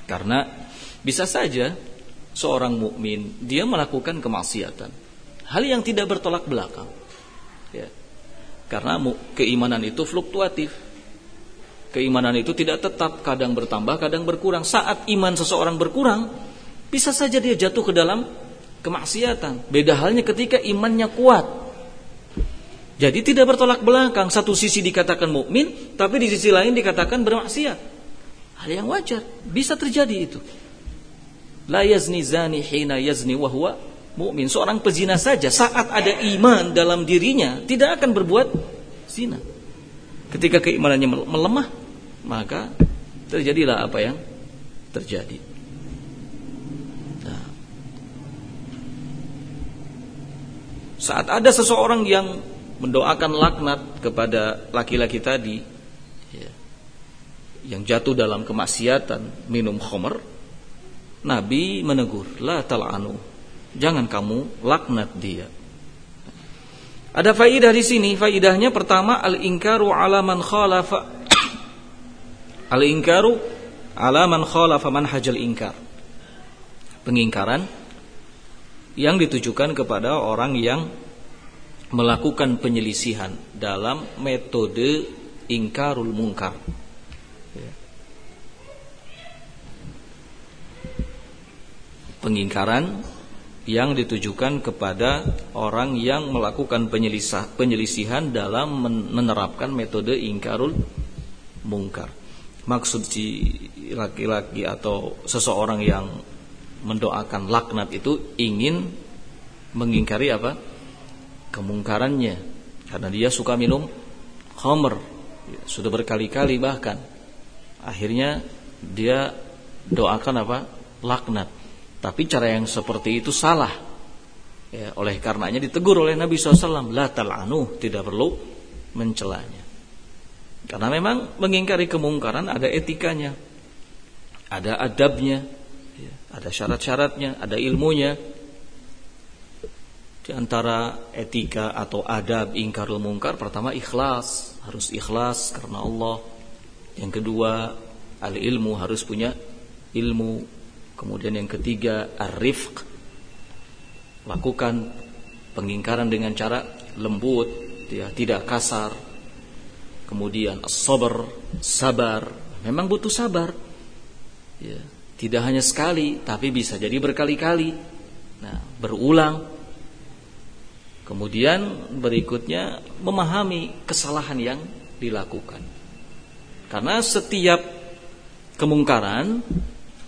[SPEAKER 1] Karena bisa saja seorang mukmin dia melakukan kemaksiatan, hal yang tidak bertolak belakang. Ya. Karena keimanan itu fluktuatif. Keimanan itu tidak tetap, kadang bertambah, kadang berkurang. Saat iman seseorang berkurang, bisa saja dia jatuh ke dalam kemaksiatan. Beda halnya ketika imannya kuat. Jadi tidak bertolak belakang. Satu sisi dikatakan mukmin, tapi di sisi lain dikatakan bermaksiat. Hal yang wajar, bisa terjadi itu. La yazni zani hina yazni wahwa mukmin. Seorang pezina saja saat ada iman dalam dirinya tidak akan berbuat zina. Ketika keimanannya melemah, maka terjadilah apa yang terjadi. Nah. Saat ada seseorang yang mendoakan laknat kepada laki-laki tadi yang jatuh dalam kemaksiatan minum khomer Nabi menegur la tal'anu jangan kamu laknat dia. Ada faidah di sini. Faidahnya pertama al ingkaru ala man khalafa al ingkaru ala man khalafa manhajal ingkar pengingkaran yang ditujukan kepada orang yang melakukan penyelisihan dalam metode ingkarul mungkar. Pengingkaran yang ditujukan kepada orang yang melakukan penyelisah, penyelisihan dalam menerapkan metode ingkarul mungkar. Maksud si laki-laki atau seseorang yang mendoakan laknat itu ingin mengingkari apa? kemungkarannya. Karena dia suka minum khamr. Ya, sudah berkali-kali bahkan. Akhirnya dia doakan apa? Laknat tapi cara yang seperti itu salah ya, oleh karenanya ditegur oleh Nabi SAW la tal'anu tidak perlu mencelanya karena memang mengingkari kemungkaran ada etikanya ada adabnya ya, ada syarat-syaratnya ada ilmunya di antara etika atau adab ingkarul mungkar pertama ikhlas, harus ikhlas karena Allah. Yang kedua, al ilmu harus punya ilmu. Kemudian yang ketiga, arifq. Lakukan pengingkaran dengan cara lembut, ya, tidak kasar. Kemudian sabar, sabar. Memang butuh sabar. Ya, tidak hanya sekali, tapi bisa jadi berkali-kali. Nah, berulang Kemudian berikutnya memahami kesalahan yang dilakukan. Karena setiap kemungkaran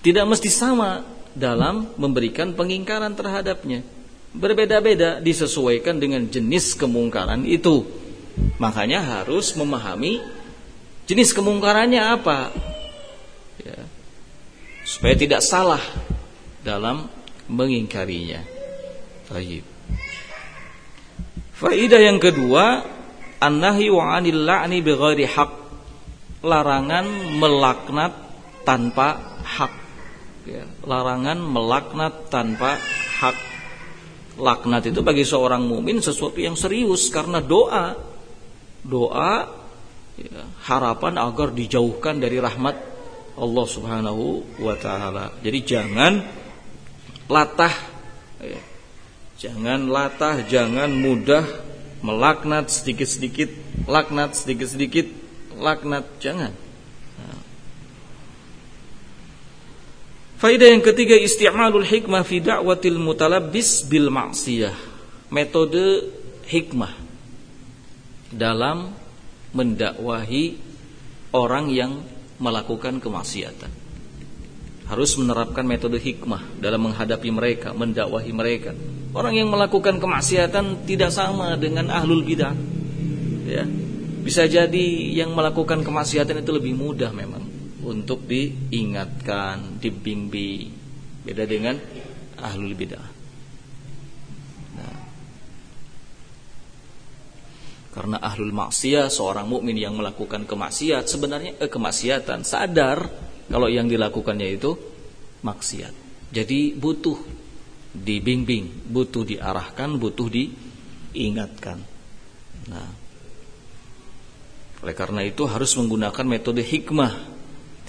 [SPEAKER 1] tidak mesti sama dalam memberikan pengingkaran terhadapnya. Berbeda-beda disesuaikan dengan jenis kemungkaran itu. Makanya harus memahami jenis kemungkarannya apa. Ya. Supaya tidak salah dalam mengingkarinya. Baik. Faidah yang kedua, an-nahyu 'anil la'ni bighairi haq. Larangan melaknat tanpa hak. Ya, larangan melaknat tanpa hak. Laknat itu bagi seorang mukmin sesuatu yang serius karena doa. Doa ya, harapan agar dijauhkan dari rahmat Allah Subhanahu wa taala. Jadi jangan latah ya, Jangan latah, jangan mudah melaknat sedikit-sedikit, laknat sedikit-sedikit, laknat jangan. Faidah yang ketiga isti'malul hikmah fi da'watil mutalabbis bil maksiyah. Metode hikmah dalam mendakwahi orang yang melakukan kemaksiatan. Harus menerapkan metode hikmah dalam menghadapi mereka, mendakwahi mereka. Orang yang melakukan kemaksiatan tidak sama dengan ahlul bidah. Ya. Bisa jadi yang melakukan kemaksiatan itu lebih mudah memang untuk diingatkan, dibimbing. Beda dengan ahlul bidah. Nah. Karena ahlul maksiat seorang mukmin yang melakukan kemaksiat sebenarnya eh, kemaksiatan sadar kalau yang dilakukannya itu maksiat. Jadi butuh dibimbing, butuh diarahkan, butuh diingatkan. Nah, oleh karena itu harus menggunakan metode hikmah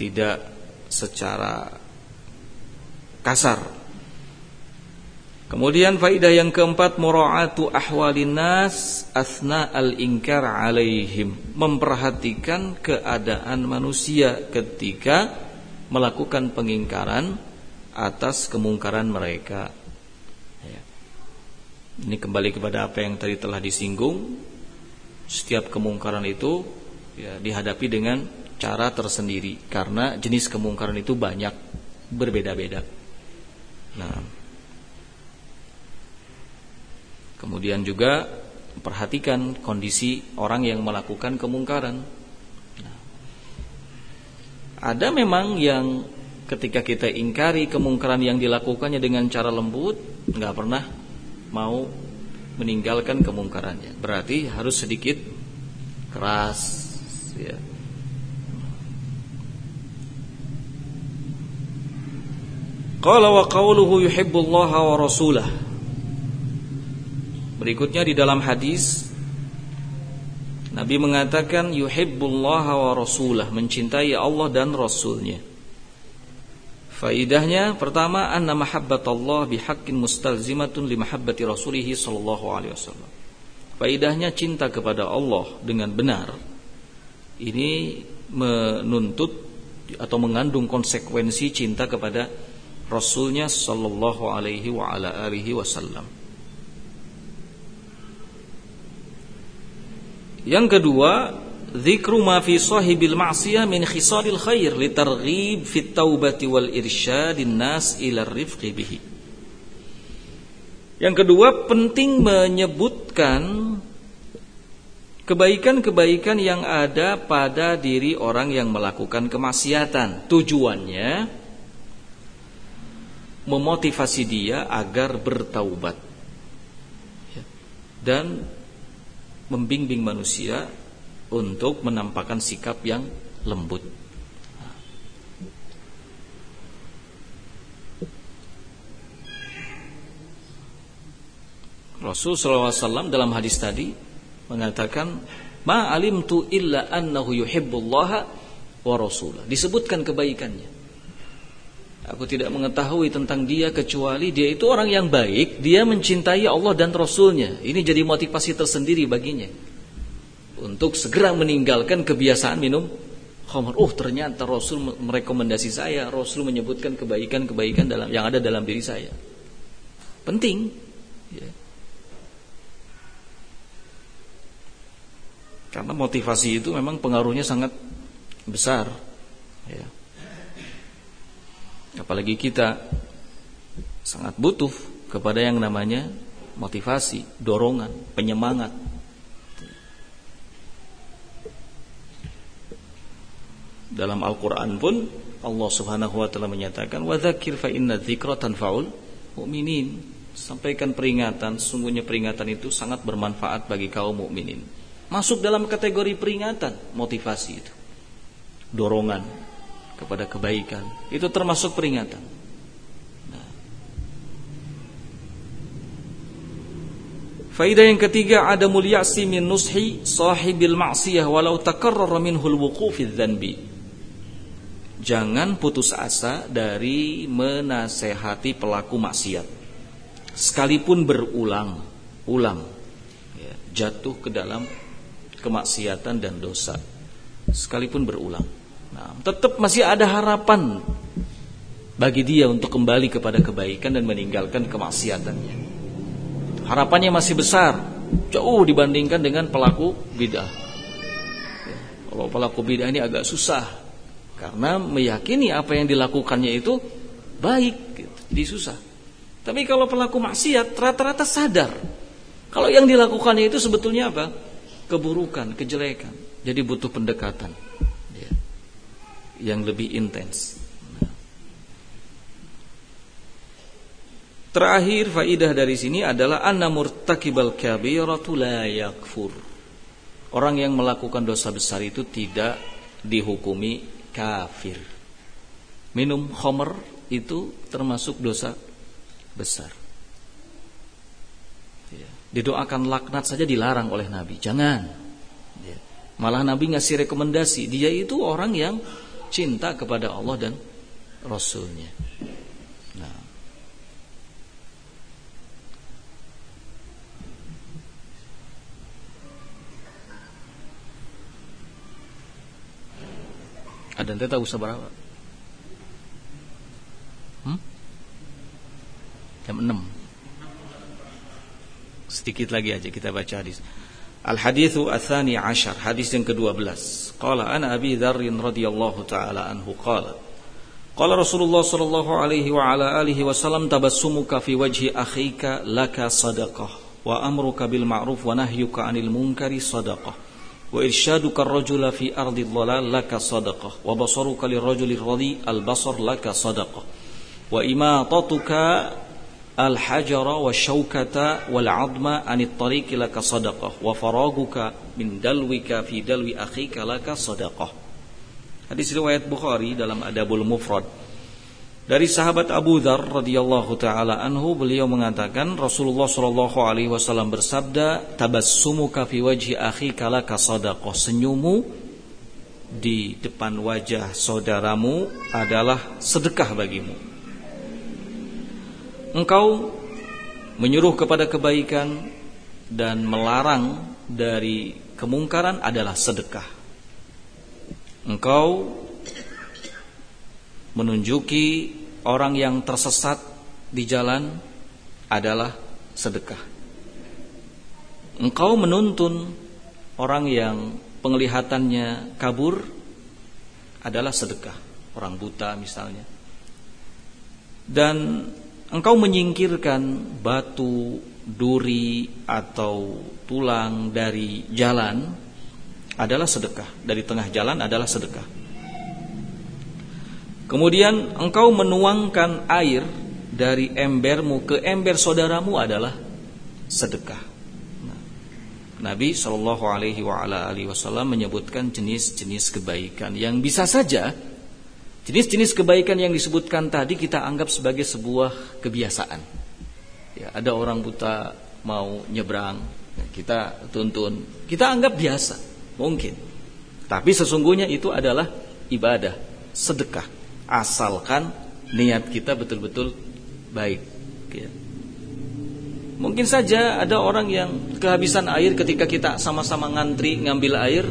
[SPEAKER 1] tidak secara kasar. Kemudian faidah yang keempat mura'atu ahwalin nas asna al-inkar alaihim, memperhatikan keadaan manusia ketika melakukan pengingkaran atas kemungkaran mereka. Ya. Ini kembali kepada apa yang tadi telah disinggung. Setiap kemungkaran itu ya, dihadapi dengan cara tersendiri karena jenis kemungkaran itu banyak berbeda-beda. Nah, kemudian juga perhatikan kondisi orang yang melakukan kemungkaran. Nah, ada memang yang ketika kita ingkari kemungkaran yang dilakukannya dengan cara lembut, nggak pernah mau meninggalkan kemungkarannya. Berarti harus sedikit keras, ya Qala wa qawluhu yuhibbullaha wa rasulah. Berikutnya di dalam hadis Nabi mengatakan yuhibbullaha wa rasulah, mencintai Allah dan rasulnya. Faidahnya pertama anna mahabbatallah bihaqqin mustalzimatun li mahabbati rasulih sallallahu alaihi wasallam. Faidahnya cinta kepada Allah dengan benar ini menuntut atau mengandung konsekuensi cinta kepada Rasulnya Sallallahu Alaihi wa ala alihi Wasallam. Yang kedua, zikru ma fi sahibil ma'siyah min khisalil khair litarghib fit taubati wal irsyadin nas ila rifqi bihi. Yang kedua, penting menyebutkan kebaikan-kebaikan yang ada pada diri orang yang melakukan kemaksiatan. Tujuannya memotivasi dia agar bertaubat ya. dan membimbing manusia untuk menampakkan sikap yang lembut. Rasul SAW dalam hadis tadi mengatakan ma alimtu illa annahu yuhibbullaha wa rasulah. Disebutkan kebaikannya. Aku tidak mengetahui tentang dia kecuali dia itu orang yang baik, dia mencintai Allah dan Rasulnya. Ini jadi motivasi tersendiri baginya. Untuk segera meninggalkan kebiasaan minum khamr. Oh ternyata Rasul merekomendasi saya, Rasul menyebutkan kebaikan-kebaikan dalam yang ada dalam diri saya. Penting. Ya. Karena motivasi itu memang pengaruhnya sangat besar. Ya. Apalagi kita sangat butuh kepada yang namanya motivasi, dorongan, penyemangat. Dalam Al-Qur'an pun Allah Subhanahu wa taala menyatakan wa dzakir fa inna tanfa'ul mu'minin. Sampaikan peringatan, sungguhnya peringatan itu sangat bermanfaat bagi kaum mukminin. Masuk dalam kategori peringatan, motivasi itu. Dorongan, kepada kebaikan. Itu termasuk peringatan. Nah. Faidah yang ketiga ada mulyasi min nushi sahibil ma'siyah walau takarrara minhul wuqufidz dzanbi. Jangan putus asa dari menasehati pelaku maksiat. Sekalipun berulang, ulang. Ya, jatuh ke dalam kemaksiatan dan dosa sekalipun berulang. Nah, tetap masih ada harapan bagi dia untuk kembali kepada kebaikan dan meninggalkan kemaksiatannya. Harapannya masih besar, jauh dibandingkan dengan pelaku bidah. Kalau pelaku bidah ini agak susah karena meyakini apa yang dilakukannya itu baik, gitu. jadi susah. Tapi kalau pelaku maksiat rata-rata sadar kalau yang dilakukannya itu sebetulnya apa? Keburukan, kejelekan. Jadi butuh pendekatan ya, yang lebih intens. Nah. Terakhir faidah dari sini adalah anna murtakibal kabiratu la. Orang yang melakukan dosa besar itu tidak dihukumi kafir. Minum khamr itu termasuk dosa besar didoakan laknat saja dilarang oleh Nabi. Jangan. Ya. Malah Nabi ngasih rekomendasi. Dia itu orang yang cinta kepada Allah dan Rasulnya. Nah. Ada yang tahu berapa? Hmm? Jam 6 Sedikit lagi aja kita baca hadis. Al hadithu athani ashar hadis yang ke-12. Qala ana Abi Dzar radhiyallahu taala anhu qala Qala Rasulullah sallallahu alaihi wa ala alihi wasallam tabassumuka fi wajhi akhika laka sadaqah wa amruka bil ma'ruf wa nahyuka 'anil munkari sadaqah wa irsyaduka ar-rajula fi ardi dhalal laka sadaqah wa basaruka lirrajuli radhi al-basar laka sadaqah wa syaukata wal adma anit tariqi laka sadaqah wa faraguka min dalwika fi dalwi akhika laka sadaqah. Hadis riwayat Bukhari dalam Adabul Mufrad. Dari sahabat Abu Dzar radhiyallahu taala anhu beliau mengatakan Rasulullah sallallahu alaihi wasallam bersabda tabassumuka fi wajhi akhika laka sadaqah. Senyummu di depan wajah saudaramu adalah sedekah bagimu engkau menyuruh kepada kebaikan dan melarang dari kemungkaran adalah sedekah. Engkau menunjuki orang yang tersesat di jalan adalah sedekah. Engkau menuntun orang yang penglihatannya kabur adalah sedekah, orang buta misalnya. Dan engkau menyingkirkan batu, duri atau tulang dari jalan adalah sedekah. Dari tengah jalan adalah sedekah. Kemudian engkau menuangkan air dari embermu ke ember saudaramu adalah sedekah. Nah, Nabi Shallallahu Alaihi Wasallam menyebutkan jenis-jenis kebaikan yang bisa saja Jenis-jenis kebaikan yang disebutkan tadi kita anggap sebagai sebuah kebiasaan. Ya, ada orang buta mau nyebrang, ya, kita tuntun, kita anggap biasa, mungkin. Tapi sesungguhnya itu adalah ibadah, sedekah, asalkan niat kita betul-betul baik. Ya. Mungkin saja ada orang yang kehabisan air ketika kita sama-sama ngantri ngambil air,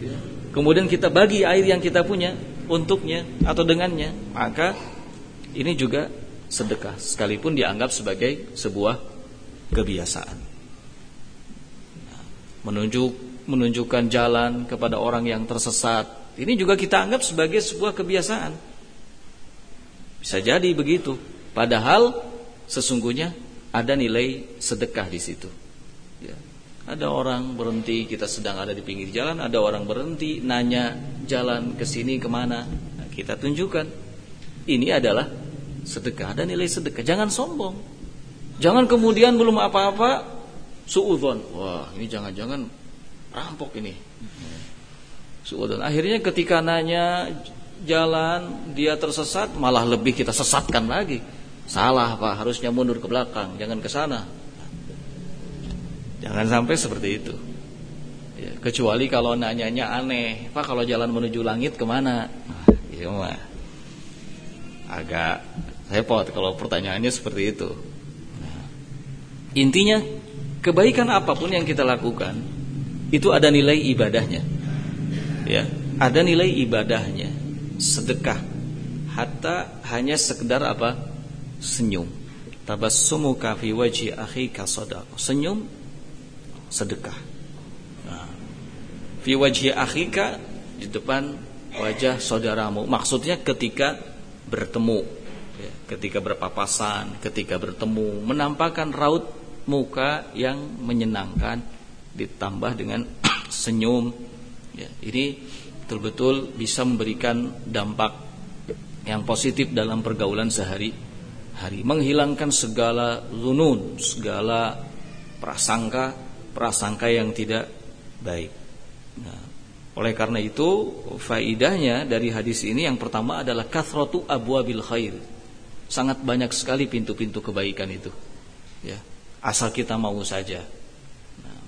[SPEAKER 1] ya. kemudian kita bagi air yang kita punya, untuknya atau dengannya, maka ini juga sedekah sekalipun dianggap sebagai sebuah kebiasaan. Menunjuk menunjukkan jalan kepada orang yang tersesat, ini juga kita anggap sebagai sebuah kebiasaan. Bisa jadi begitu, padahal sesungguhnya ada nilai sedekah di situ. Ada orang berhenti, kita sedang ada di pinggir jalan, ada orang berhenti, nanya jalan ke sini ke mana. Nah, kita tunjukkan, ini adalah sedekah, ada nilai sedekah. Jangan sombong. Jangan kemudian belum apa-apa, suudon. Wah, ini jangan-jangan rampok ini. Suudon. Akhirnya ketika nanya jalan, dia tersesat, malah lebih kita sesatkan lagi. Salah pak, harusnya mundur ke belakang, jangan ke sana. Jangan sampai seperti itu. Ya, kecuali kalau nanyanya aneh, Pak kalau jalan menuju langit ke mana? Iya mah agak repot kalau pertanyaannya seperti itu. Nah, intinya kebaikan apa pun yang kita lakukan itu ada nilai ibadahnya. Ya, ada nilai ibadahnya. Sedekah hatta hanya sekedar apa? senyum. Tabassumuka fi wajhi akhika sadaqah. Senyum sedekah. Nah, fi wajhi akhika di depan wajah saudaramu. Maksudnya ketika bertemu, ya, ketika berpapasan, ketika bertemu, menampakkan raut muka yang menyenangkan ditambah dengan senyum. Ya, ini betul-betul bisa memberikan dampak yang positif dalam pergaulan sehari-hari, menghilangkan segala zunun, segala prasangka, prasangka yang tidak baik. Nah, oleh karena itu, faidahnya dari hadis ini yang pertama adalah kathratu abwabil khair. Sangat banyak sekali pintu-pintu kebaikan itu. Ya, asal kita mau saja. Nah.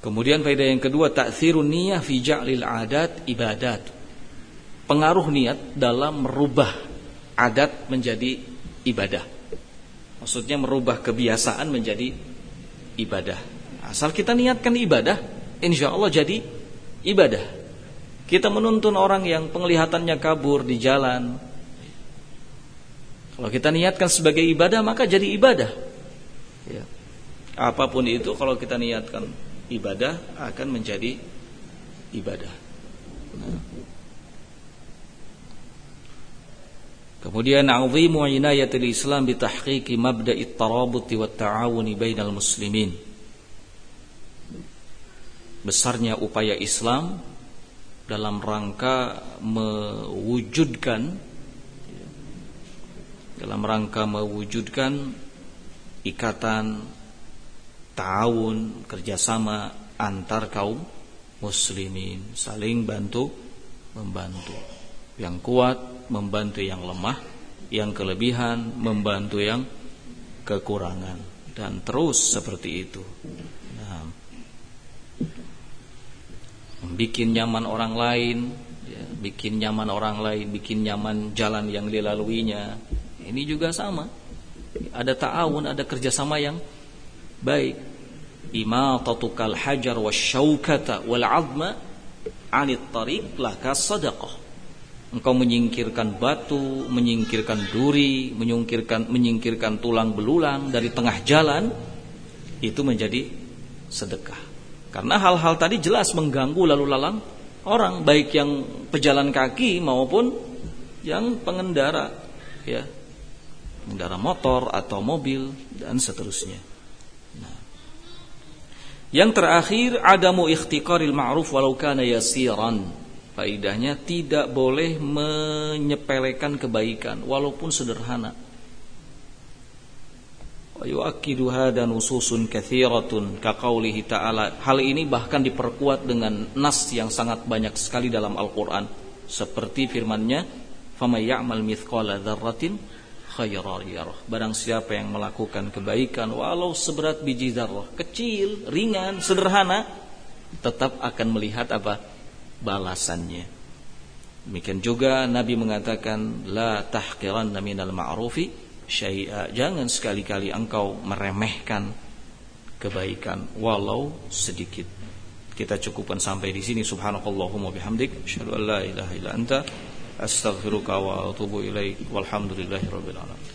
[SPEAKER 1] Kemudian faedah yang kedua, ta'thirun niyah fi ja'lil adat ibadat. Pengaruh niat dalam merubah adat menjadi ibadah. Maksudnya merubah kebiasaan menjadi ibadah. Asal kita niatkan ibadah, insya Allah jadi ibadah. Kita menuntun orang yang penglihatannya kabur di jalan. Kalau kita niatkan sebagai ibadah maka jadi ibadah. Ya. Apa pun itu kalau kita niatkan ibadah akan menjadi ibadah. Nah. Kemudian azimu inayatil Islam bi tahqiqi mabda'i tarabut wa ta'awuni bainal muslimin. Besarnya upaya Islam dalam rangka mewujudkan dalam rangka mewujudkan ikatan tahun kerjasama antar kaum muslimin saling bantu membantu yang kuat membantu yang lemah yang kelebihan membantu yang kekurangan dan terus seperti itu bikin nyaman orang lain, ya, bikin nyaman orang lain, bikin nyaman jalan yang dilaluinya. Ini juga sama. Ada ta'awun, ada kerjasama yang baik. Imatatukal hajar wa syaukata wal azma anit tariq laka sadaqah. Engkau menyingkirkan batu, menyingkirkan duri, menyingkirkan menyingkirkan tulang belulang dari tengah jalan itu menjadi sedekah. Karena hal-hal tadi jelas mengganggu lalu lalang orang baik yang pejalan kaki maupun yang pengendara ya. Pengendara motor atau mobil dan seterusnya. Nah. Yang terakhir adamu ikhtiqaril ma'ruf walau kana yasiran. Faidahnya tidak boleh menyepelekan kebaikan walaupun sederhana. Yuakidu hada nususun kathiratun kaqaulihi ta'ala. Hal ini bahkan diperkuat dengan nas yang sangat banyak sekali dalam Al-Qur'an. Seperti firman-Nya famay ya'mal mithqala dzarratin khairan yarah. Barang siapa yang melakukan kebaikan walau seberat biji zarrah kecil ringan sederhana tetap akan melihat apa balasannya demikian juga Nabi mengatakan la tahqiranna minal ma'rufi syai'a. Jangan sekali-kali engkau meremehkan kebaikan walau sedikit. Kita cukupkan sampai di sini subhanakallahumma bihamdik asyhadu an la ilaha illa anta astaghfiruka wa atubu ilaik walhamdulillahirabbil alamin.